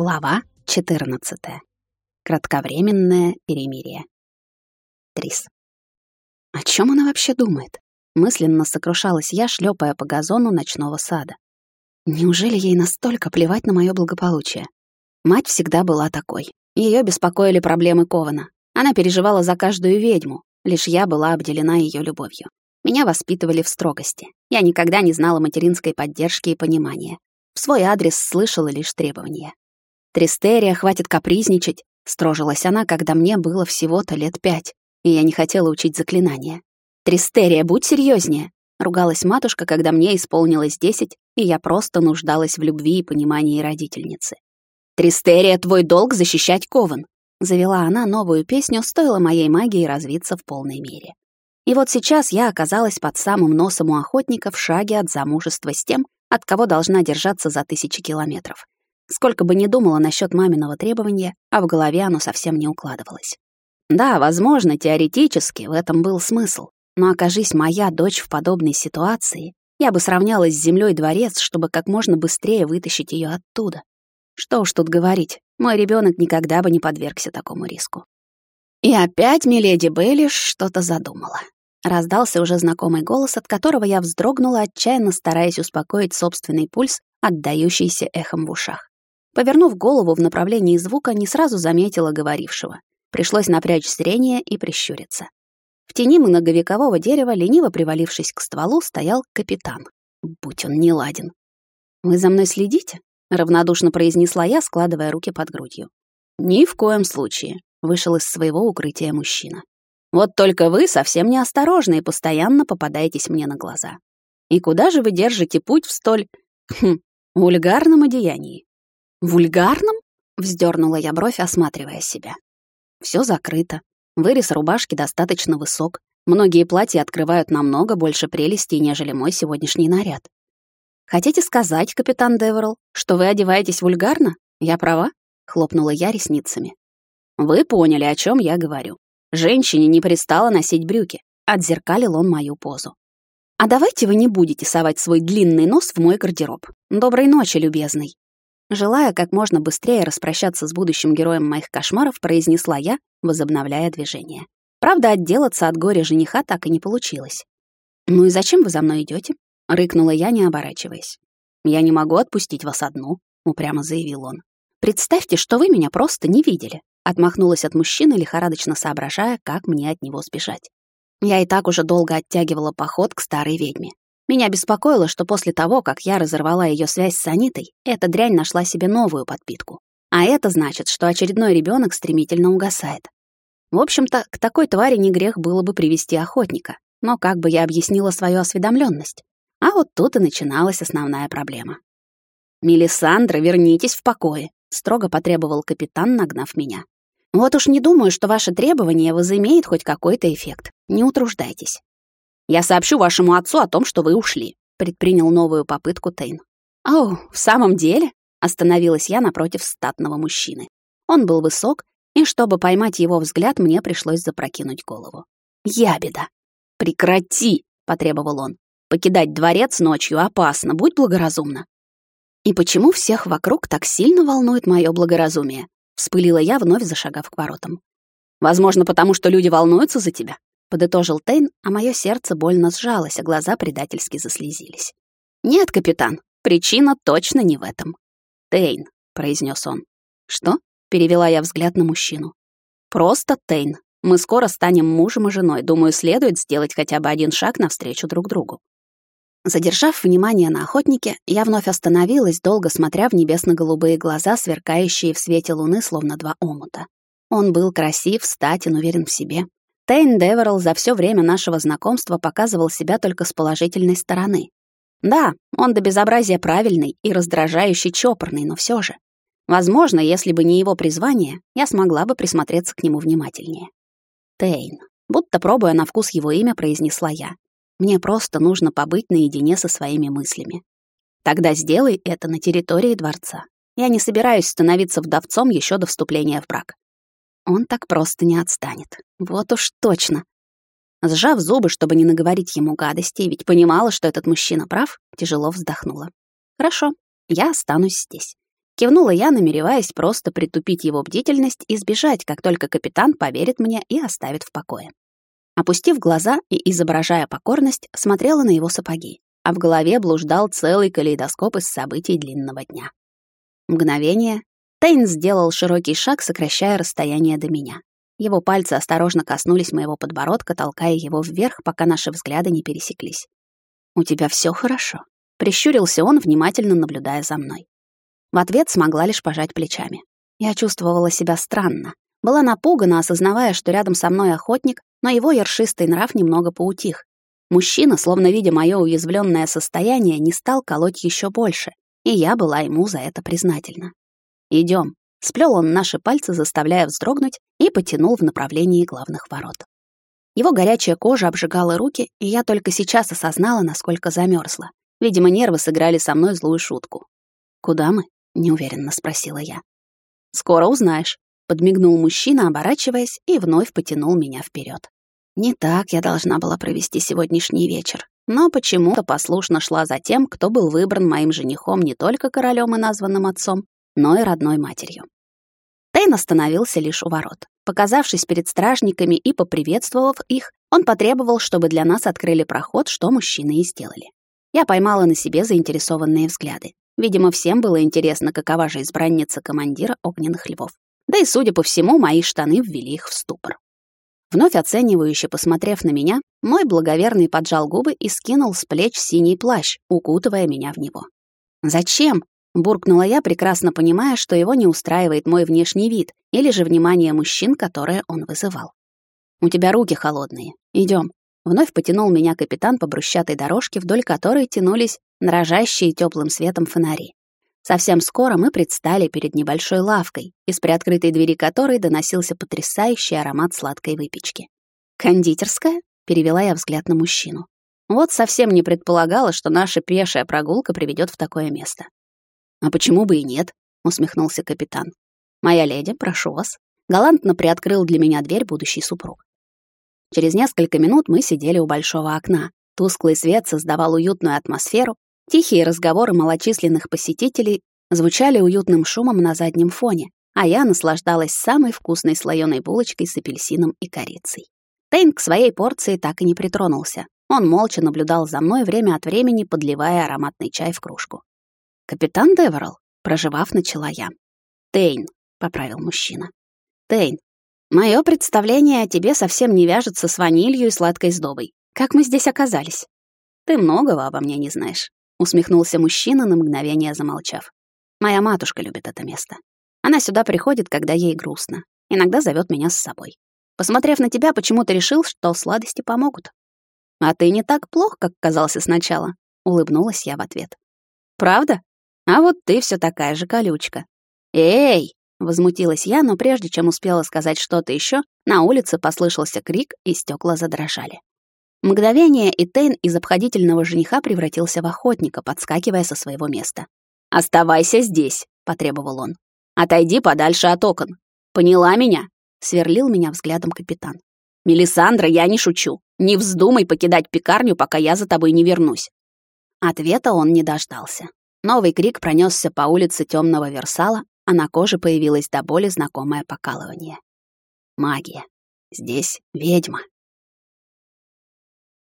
Глава 14. Кратковременное перемирие. Трис. О чем она вообще думает? Мысленно сокрушалась я, шлепая по газону ночного сада. Неужели ей настолько плевать на мое благополучие? Мать всегда была такой. Ее беспокоили проблемы Кована. Она переживала за каждую ведьму, лишь я была обделена ее любовью. Меня воспитывали в строгости. Я никогда не знала материнской поддержки и понимания. В свой адрес слышала лишь требования. «Тристерия, хватит капризничать», — строжилась она, когда мне было всего-то лет пять, и я не хотела учить заклинания. «Тристерия, будь серьезнее, ругалась матушка, когда мне исполнилось десять, и я просто нуждалась в любви и понимании родительницы. «Тристерия, твой долг — защищать Кован», — завела она новую песню, стоило моей магии развиться в полной мере. И вот сейчас я оказалась под самым носом у охотника в шаге от замужества с тем, от кого должна держаться за тысячи километров. Сколько бы ни думала насчет маминого требования, а в голове оно совсем не укладывалось. Да, возможно, теоретически в этом был смысл, но окажись моя дочь в подобной ситуации, я бы сравнялась с землей дворец, чтобы как можно быстрее вытащить ее оттуда. Что уж тут говорить, мой ребенок никогда бы не подвергся такому риску. И опять миледи Бейлиш что-то задумала. Раздался уже знакомый голос, от которого я вздрогнула, отчаянно стараясь успокоить собственный пульс, отдающийся эхом в ушах. Повернув голову в направлении звука, не сразу заметила говорившего. Пришлось напрячь зрение и прищуриться. В тени многовекового дерева, лениво привалившись к стволу, стоял капитан. Будь он неладен. «Вы за мной следите?» — равнодушно произнесла я, складывая руки под грудью. «Ни в коем случае», — вышел из своего укрытия мужчина. «Вот только вы совсем неосторожны и постоянно попадаетесь мне на глаза. И куда же вы держите путь в столь... Хм, вульгарном одеянии?» «Вульгарным?» — вздернула я бровь, осматривая себя. Все закрыто. Вырез рубашки достаточно высок. Многие платья открывают намного больше прелестей, нежели мой сегодняшний наряд. «Хотите сказать, капитан Деверл, что вы одеваетесь вульгарно? Я права?» — хлопнула я ресницами. «Вы поняли, о чем я говорю. Женщине не пристало носить брюки», — отзеркалил он мою позу. «А давайте вы не будете совать свой длинный нос в мой гардероб. Доброй ночи, любезный». Желая как можно быстрее распрощаться с будущим героем моих кошмаров, произнесла я, возобновляя движение. Правда, отделаться от горя жениха так и не получилось. «Ну и зачем вы за мной идете? рыкнула я, не оборачиваясь. «Я не могу отпустить вас одну», — упрямо заявил он. «Представьте, что вы меня просто не видели», — отмахнулась от мужчины, лихорадочно соображая, как мне от него сбежать. Я и так уже долго оттягивала поход к старой ведьме. Меня беспокоило, что после того, как я разорвала ее связь с Анитой, эта дрянь нашла себе новую подпитку. А это значит, что очередной ребенок стремительно угасает. В общем-то, к такой твари не грех было бы привести охотника. Но как бы я объяснила свою осведомленность? А вот тут и начиналась основная проблема. «Мелисандра, вернитесь в покое», — строго потребовал капитан, нагнав меня. «Вот уж не думаю, что ваше требование возымеет хоть какой-то эффект. Не утруждайтесь. Я сообщу вашему отцу о том, что вы ушли», — предпринял новую попытку Тейн. «Оу, в самом деле?» — остановилась я напротив статного мужчины. Он был высок, и чтобы поймать его взгляд, мне пришлось запрокинуть голову. «Ябеда!» «Прекрати!» — потребовал он. «Покидать дворец ночью опасно, будь благоразумна». «И почему всех вокруг так сильно волнует мое благоразумие?» — вспылила я, вновь зашагав к воротам. «Возможно, потому что люди волнуются за тебя», подытожил Тейн, а мое сердце больно сжалось, а глаза предательски заслезились. «Нет, капитан, причина точно не в этом». «Тейн», — произнес он. «Что?» — перевела я взгляд на мужчину. «Просто Тейн. Мы скоро станем мужем и женой. Думаю, следует сделать хотя бы один шаг навстречу друг другу». Задержав внимание на охотнике, я вновь остановилась, долго смотря в небесно-голубые глаза, сверкающие в свете луны, словно два омута. Он был красив, статен, уверен в себе. Тейн Деверл за все время нашего знакомства показывал себя только с положительной стороны. Да, он до безобразия правильный и раздражающий чопорный, но все же. Возможно, если бы не его призвание, я смогла бы присмотреться к нему внимательнее. Тейн. Будто пробуя на вкус его имя, произнесла я. Мне просто нужно побыть наедине со своими мыслями. Тогда сделай это на территории дворца. Я не собираюсь становиться вдовцом еще до вступления в брак. Он так просто не отстанет. Вот уж точно. Сжав зубы, чтобы не наговорить ему гадостей, ведь понимала, что этот мужчина прав, тяжело вздохнула. Хорошо, я останусь здесь. Кивнула я, намереваясь просто притупить его бдительность и сбежать, как только капитан поверит мне и оставит в покое. Опустив глаза и изображая покорность, смотрела на его сапоги, а в голове блуждал целый калейдоскоп из событий длинного дня. Мгновение. Тейн сделал широкий шаг, сокращая расстояние до меня. Его пальцы осторожно коснулись моего подбородка, толкая его вверх, пока наши взгляды не пересеклись. «У тебя все хорошо», — прищурился он, внимательно наблюдая за мной. В ответ смогла лишь пожать плечами. Я чувствовала себя странно. Была напугана, осознавая, что рядом со мной охотник, но его ершистый нрав немного поутих. Мужчина, словно видя мое уязвленное состояние, не стал колоть еще больше, и я была ему за это признательна. Идем. Сплел он наши пальцы, заставляя вздрогнуть, и потянул в направлении главных ворот. Его горячая кожа обжигала руки, и я только сейчас осознала, насколько замерзла. Видимо, нервы сыграли со мной злую шутку. «Куда мы?» неуверенно спросила я. Скоро узнаешь, подмигнул мужчина, оборачиваясь, и вновь потянул меня вперед. Не так я должна была провести сегодняшний вечер, но почему-то послушно шла за тем, кто был выбран моим женихом не только королем и названным отцом, но и родной матерью. Тейн остановился лишь у ворот. Показавшись перед стражниками и поприветствовав их, он потребовал, чтобы для нас открыли проход, что мужчины и сделали. Я поймала на себе заинтересованные взгляды. Видимо, всем было интересно, какова же избранница командира огненных львов. Да и, судя по всему, мои штаны ввели их в ступор. Вновь оценивающе посмотрев на меня, мой благоверный поджал губы и скинул с плеч синий плащ, укутывая меня в него. «Зачем?» — буркнула я, прекрасно понимая, что его не устраивает мой внешний вид или же внимание мужчин, которое он вызывал. «У тебя руки холодные. Идем. Вновь потянул меня капитан по брусчатой дорожке, вдоль которой тянулись дрожащие теплым светом фонари. Совсем скоро мы предстали перед небольшой лавкой, из приоткрытой двери которой доносился потрясающий аромат сладкой выпечки. «Кондитерская?» — перевела я взгляд на мужчину. Вот совсем не предполагала, что наша пешая прогулка приведет в такое место. «А почему бы и нет?» — усмехнулся капитан. «Моя леди, прошу вас». Галантно приоткрыл для меня дверь будущий супруг. Через несколько минут мы сидели у большого окна. Тусклый свет создавал уютную атмосферу, Тихие разговоры малочисленных посетителей звучали уютным шумом на заднем фоне, а я наслаждалась самой вкусной слоеной булочкой с апельсином и корицей. Тейн к своей порции так и не притронулся. Он молча наблюдал за мной время от времени, подливая ароматный чай в кружку. «Капитан Деверл», — проживав, начала я. «Тейн», — поправил мужчина. «Тейн, мое представление о тебе совсем не вяжется с ванилью и сладкой сдобой. Как мы здесь оказались? Ты многого обо мне не знаешь усмехнулся мужчина на мгновение замолчав. Моя матушка любит это место. Она сюда приходит, когда ей грустно. Иногда зовет меня с собой. Посмотрев на тебя, почему-то решил, что сладости помогут. А ты не так плох, как казался сначала, улыбнулась я в ответ. Правда? А вот ты все такая же колючка. Эй, возмутилась я, но прежде чем успела сказать что-то еще, на улице послышался крик, и стекла задрожали. Мгновение, и Тейн из обходительного жениха превратился в охотника, подскакивая со своего места. «Оставайся здесь», — потребовал он. «Отойди подальше от окон. Поняла меня?» — сверлил меня взглядом капитан. «Мелисандра, я не шучу. Не вздумай покидать пекарню, пока я за тобой не вернусь». Ответа он не дождался. Новый крик пронесся по улице темного Версала, а на коже появилось до боли знакомое покалывание. Магия. Здесь ведьма.